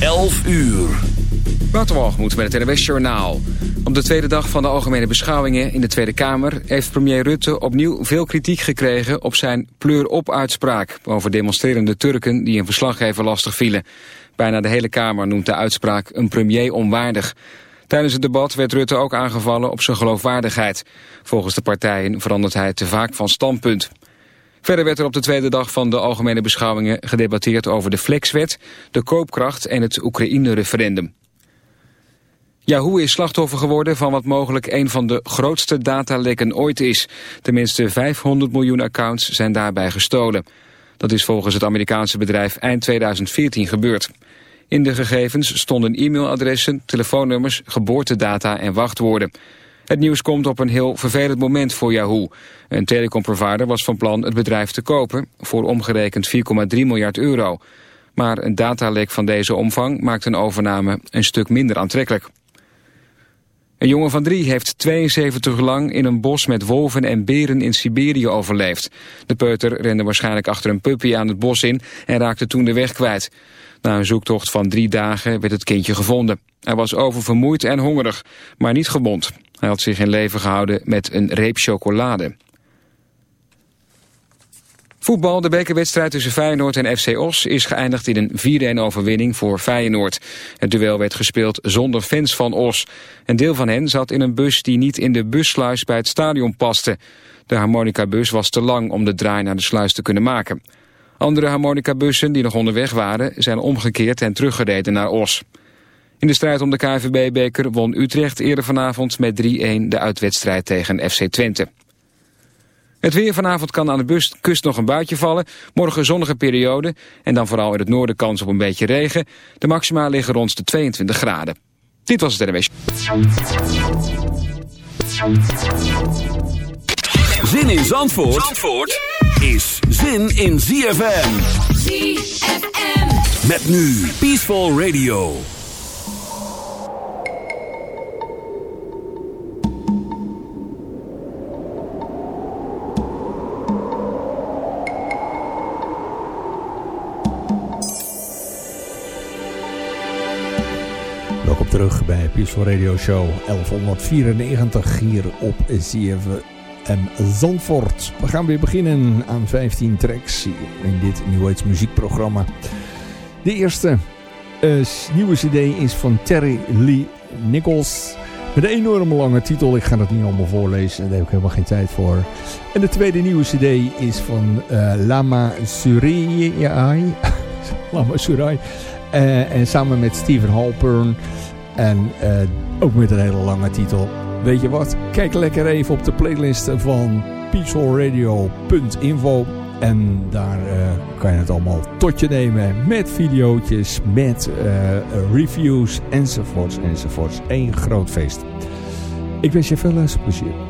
11 uur. moet met het NWS Journaal. Op de tweede dag van de algemene beschouwingen in de Tweede Kamer... heeft premier Rutte opnieuw veel kritiek gekregen op zijn pleur-op-uitspraak... over demonstrerende Turken die een verslaggever lastig vielen. Bijna de hele Kamer noemt de uitspraak een premier onwaardig. Tijdens het debat werd Rutte ook aangevallen op zijn geloofwaardigheid. Volgens de partijen verandert hij te vaak van standpunt. Verder werd er op de tweede dag van de algemene beschouwingen gedebatteerd over de flexwet, de koopkracht en het Oekraïne-referendum. Yahoo is slachtoffer geworden van wat mogelijk een van de grootste datalekken ooit is. Tenminste 500 miljoen accounts zijn daarbij gestolen. Dat is volgens het Amerikaanse bedrijf eind 2014 gebeurd. In de gegevens stonden e-mailadressen, telefoonnummers, geboortedata en wachtwoorden. Het nieuws komt op een heel vervelend moment voor Yahoo. Een telecomprovider was van plan het bedrijf te kopen... voor omgerekend 4,3 miljard euro. Maar een datalek van deze omvang maakt een overname een stuk minder aantrekkelijk. Een jongen van drie heeft 72 uur lang in een bos met wolven en beren in Siberië overleefd. De peuter rende waarschijnlijk achter een puppy aan het bos in en raakte toen de weg kwijt. Na een zoektocht van drie dagen werd het kindje gevonden. Hij was oververmoeid en hongerig, maar niet gewond. Hij had zich in leven gehouden met een reep chocolade. Voetbal, de bekerwedstrijd tussen Feyenoord en FC Os is geëindigd in een 4-1 overwinning voor Feyenoord. Het duel werd gespeeld zonder fans van Os. Een deel van hen zat in een bus die niet in de bussluis bij het stadion paste. De harmonica-bus was te lang om de draai naar de sluis te kunnen maken. Andere harmonica-bussen die nog onderweg waren zijn omgekeerd en teruggereden naar Os. In de strijd om de KNVB-beker won Utrecht eerder vanavond met 3-1 de uitwedstrijd tegen FC Twente. Het weer vanavond kan aan de kust nog een buitje vallen. Morgen zonnige periode en dan vooral in het noorden kans op een beetje regen. De maxima liggen rond de 22 graden. Dit was het NWS. Zin in Zandvoort, Zandvoort is zin in ZFM. ZFM. Met nu Peaceful Radio. terug bij Peaceful Radio Show 1194 hier op CFM Zandvoort. We gaan weer beginnen aan 15 tracks in dit Age muziekprogramma. De eerste uh, nieuwe cd is van Terry Lee Nichols. Met een enorme lange titel. Ik ga dat niet allemaal voorlezen. Daar heb ik helemaal geen tijd voor. En de tweede nieuwe cd is van uh, Lama Surai. Lama Surai. Uh, en samen met Steven Halpern en ook met een hele lange titel. Weet je wat? Kijk lekker even op de playlist van peacefulradio.info. En daar uh, kan je het allemaal tot je nemen. Met video's, met uh, reviews enzovoorts enzovoorts. Eén groot feest. Ik wens je veel luisterplezier.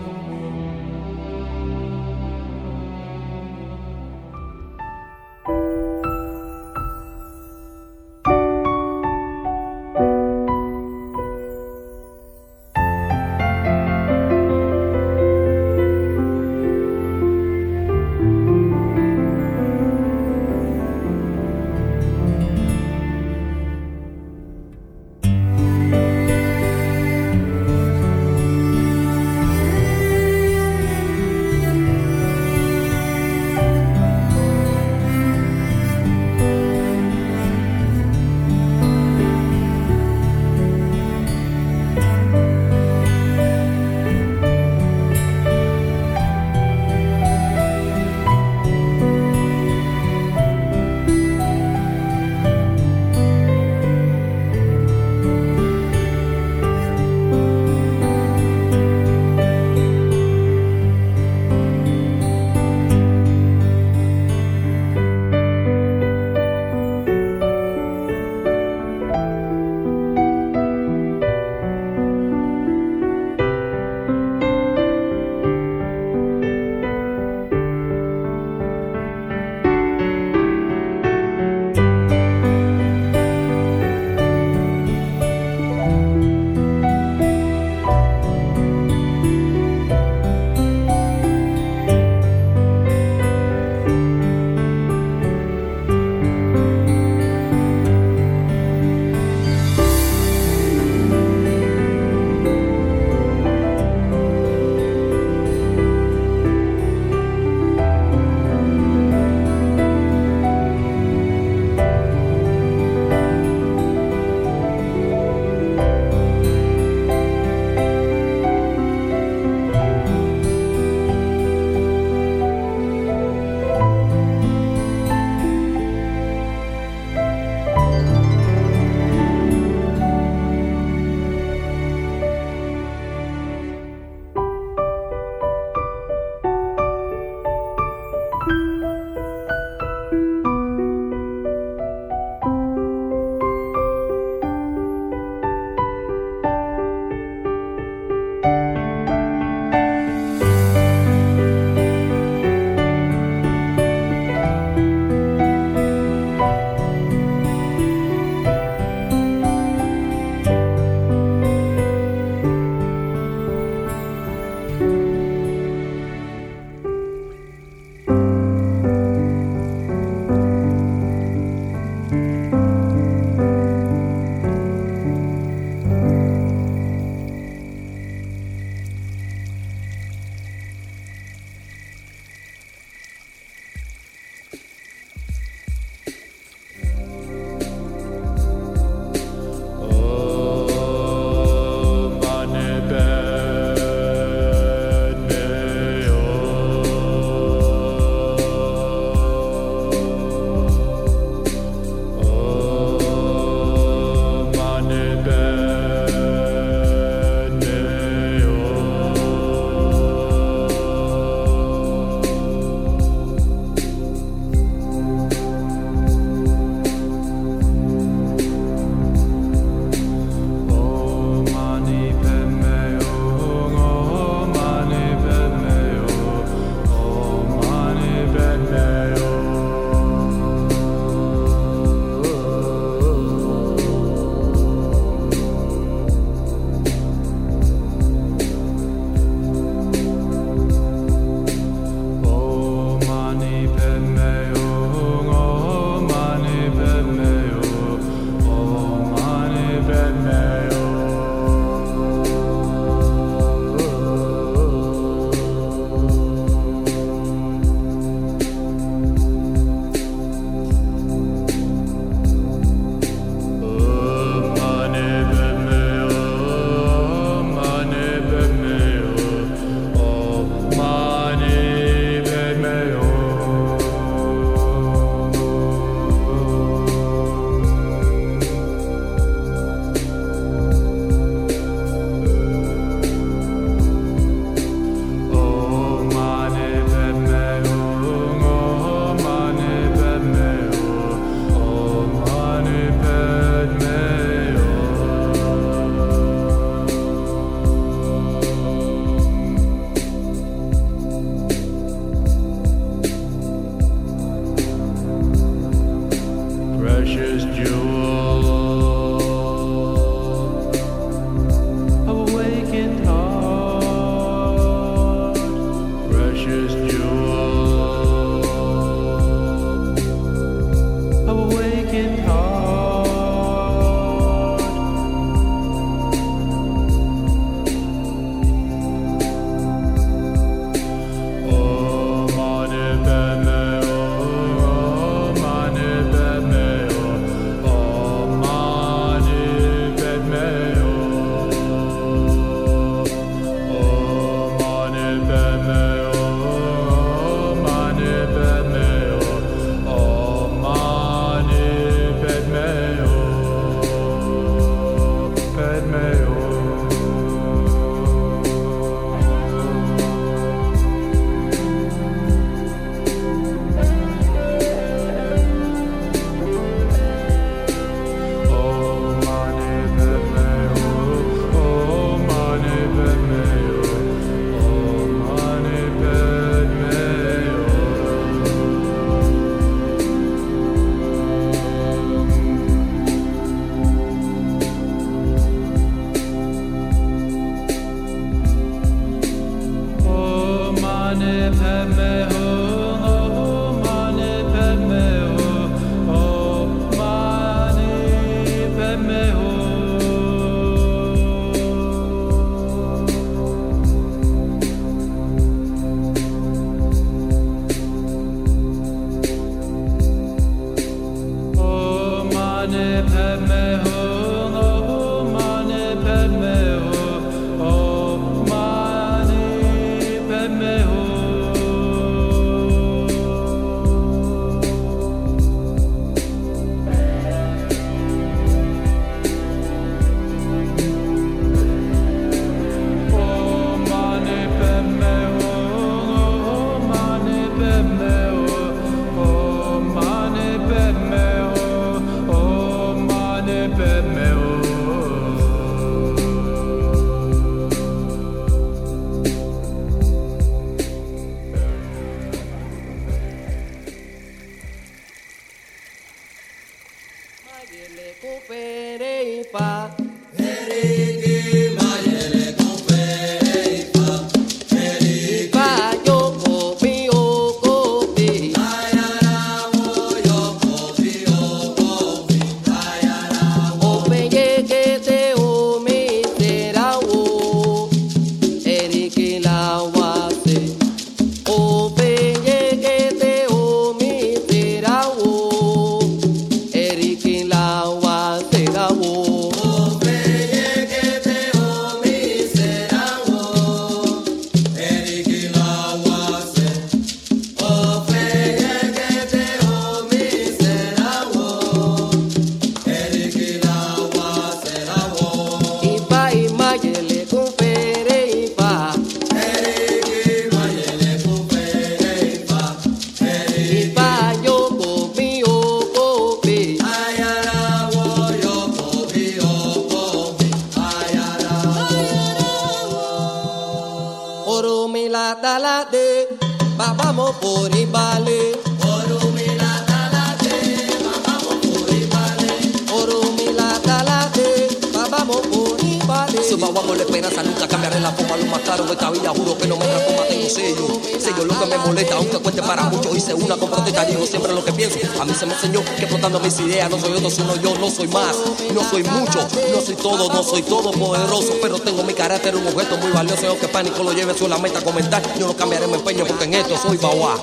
Pánico lo lleve a comentar. Yo no cambiaré mi empeño porque en esto soy Bawa.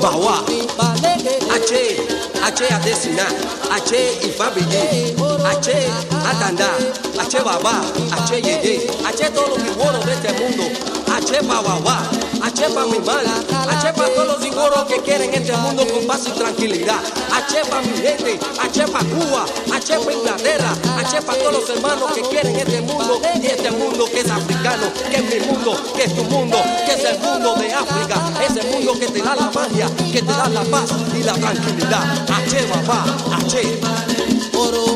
Bawa. H, H Adesina, H y Fabigi, H Atanda, H Baba, H Yeye, H todos los figuros de este mundo, H Bawa. H pa mi madre, H pa todos los figuros que quieren este mundo con paz y tranquilidad. H pa mi gente, H pa Cuba, H pa Inglaterra, H pa todos los hermanos que quieren este mundo y este mundo que es africano, que es mi mundo, que es tu mundo, que es el mundo de África, ese mundo que te da la magia, que te da la paz y la tranquilidad. H papá, H. Oro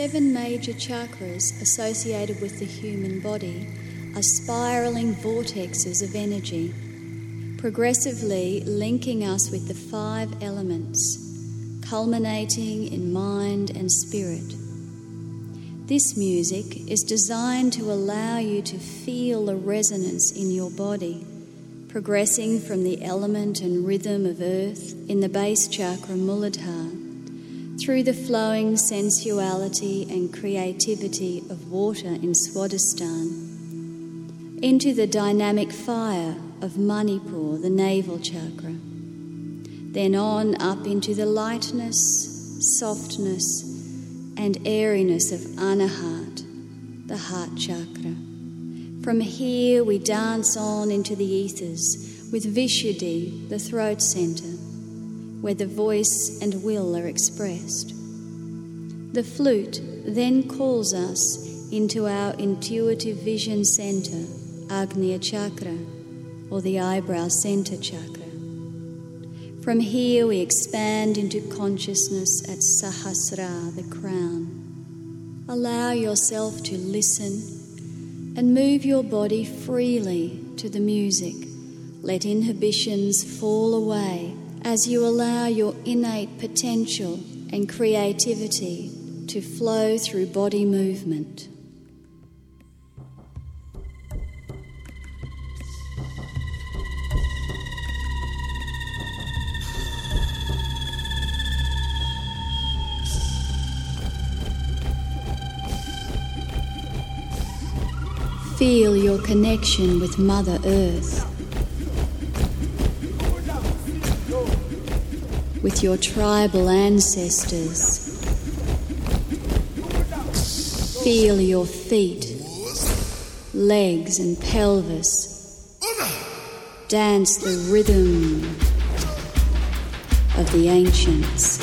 seven major chakras associated with the human body are spiraling vortexes of energy, progressively linking us with the five elements, culminating in mind and spirit. This music is designed to allow you to feel the resonance in your body, progressing from the element and rhythm of earth in the base chakra Muladhara through the flowing sensuality and creativity of water in Swadhisthana into the dynamic fire of Manipur, the navel chakra. Then on up into the lightness, softness, and airiness of Anahat, the heart chakra. From here, we dance on into the ethers with Vishuddhi, the throat center, where the voice and will are expressed. The flute then calls us into our intuitive vision center Agnya Chakra, or the eyebrow center chakra. From here, we expand into consciousness at Sahasra, the crown. Allow yourself to listen and move your body freely to the music. Let inhibitions fall away as you allow your innate potential and creativity to flow through body movement. Feel your connection with Mother Earth, with your tribal ancestors. Feel your feet, legs, and pelvis. Dance the rhythm of the ancients.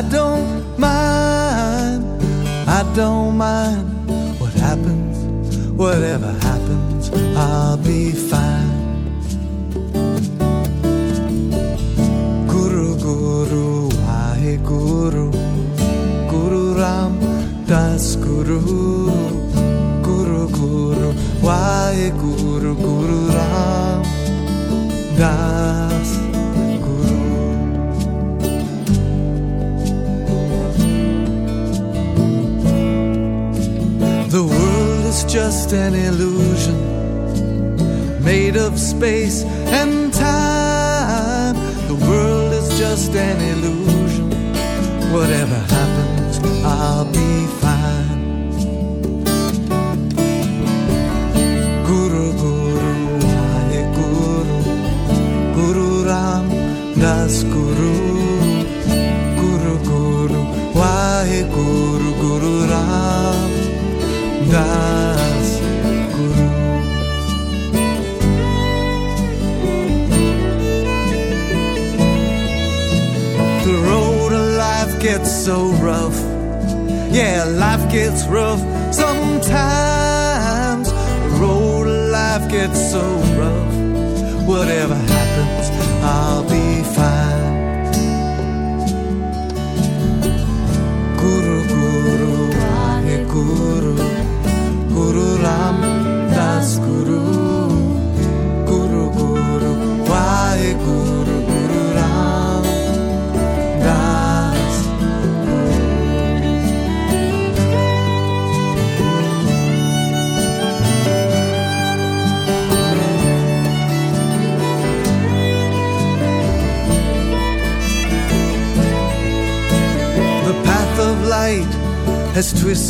I don't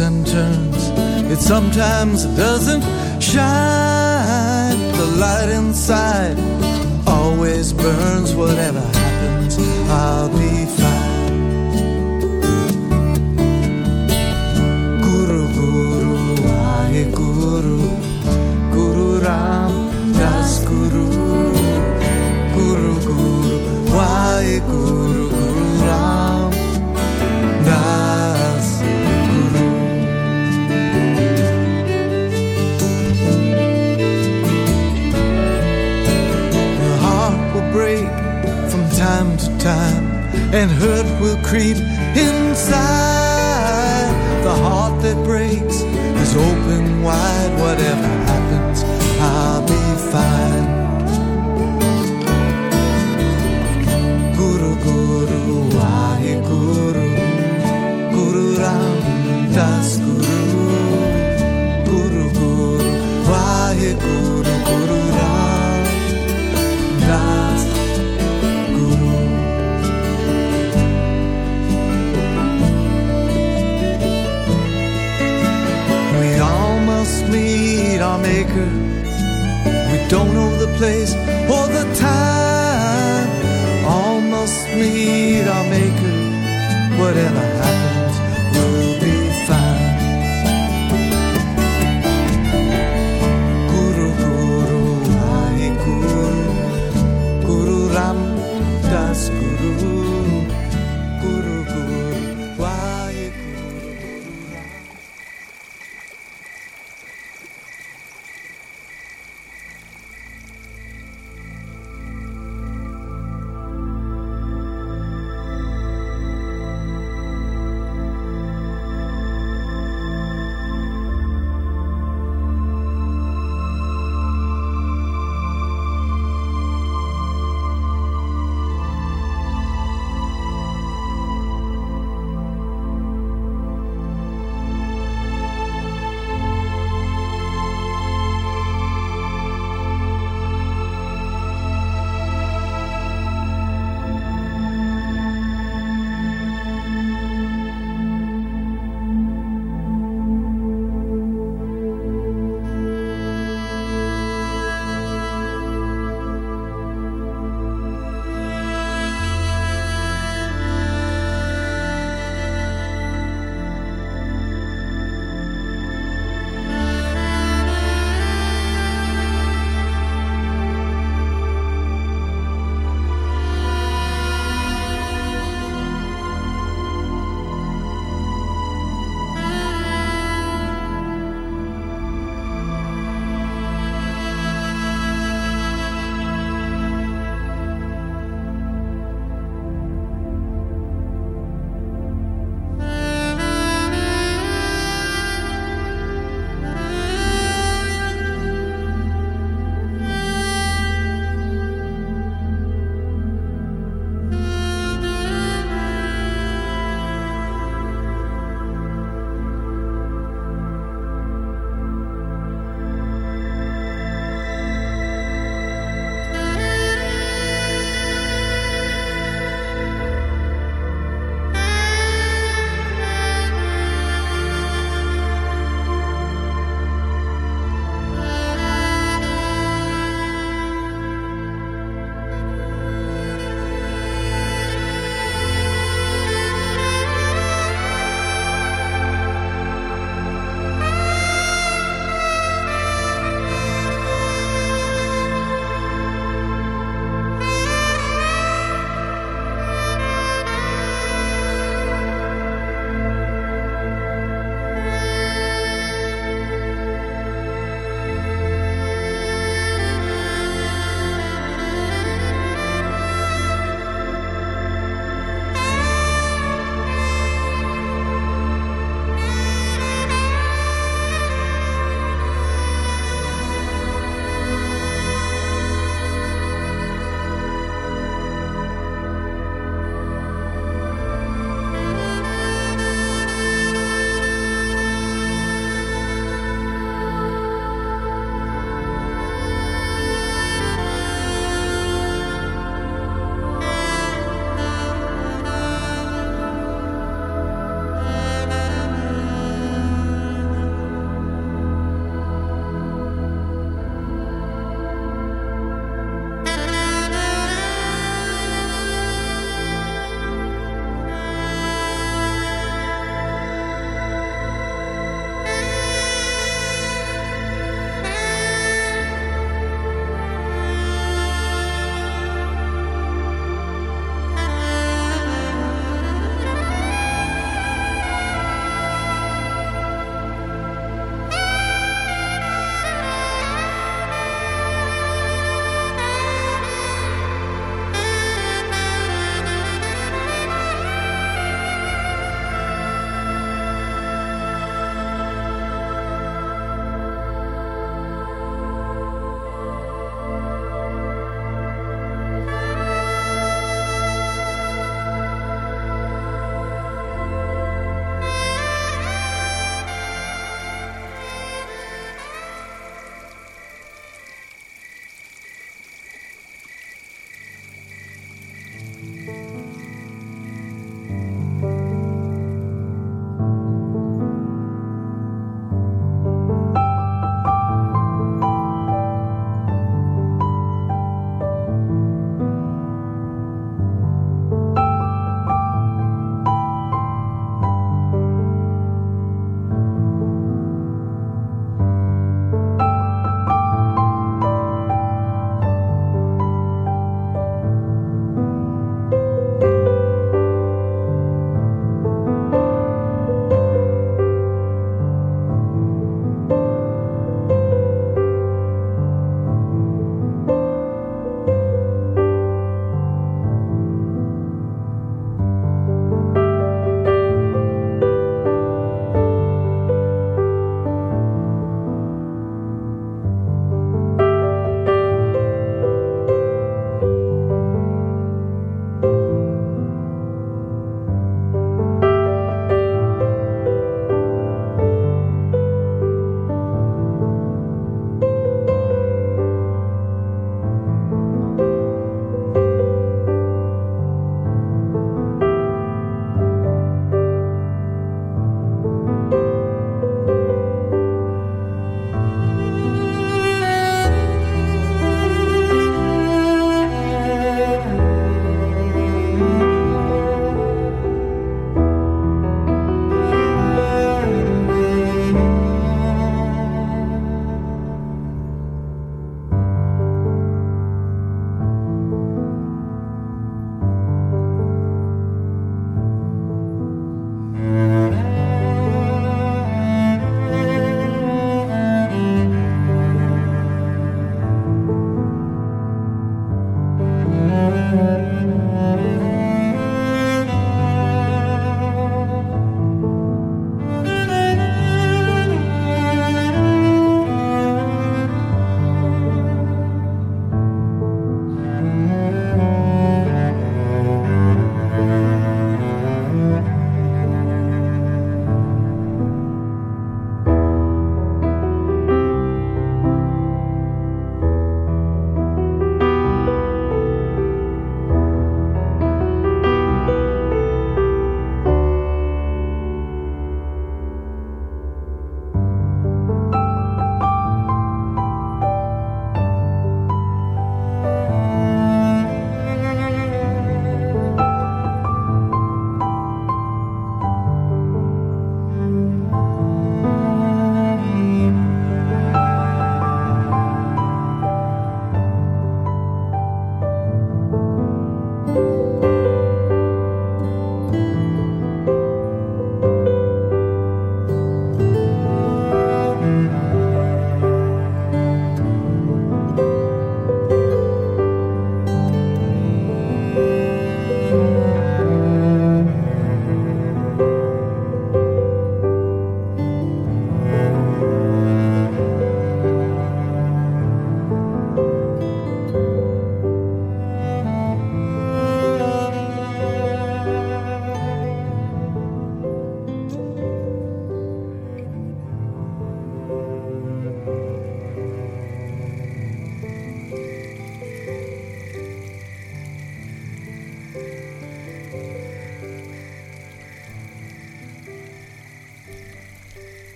and turns. It sometimes does. our maker. We don't know the place or the time. All must meet our maker, whatever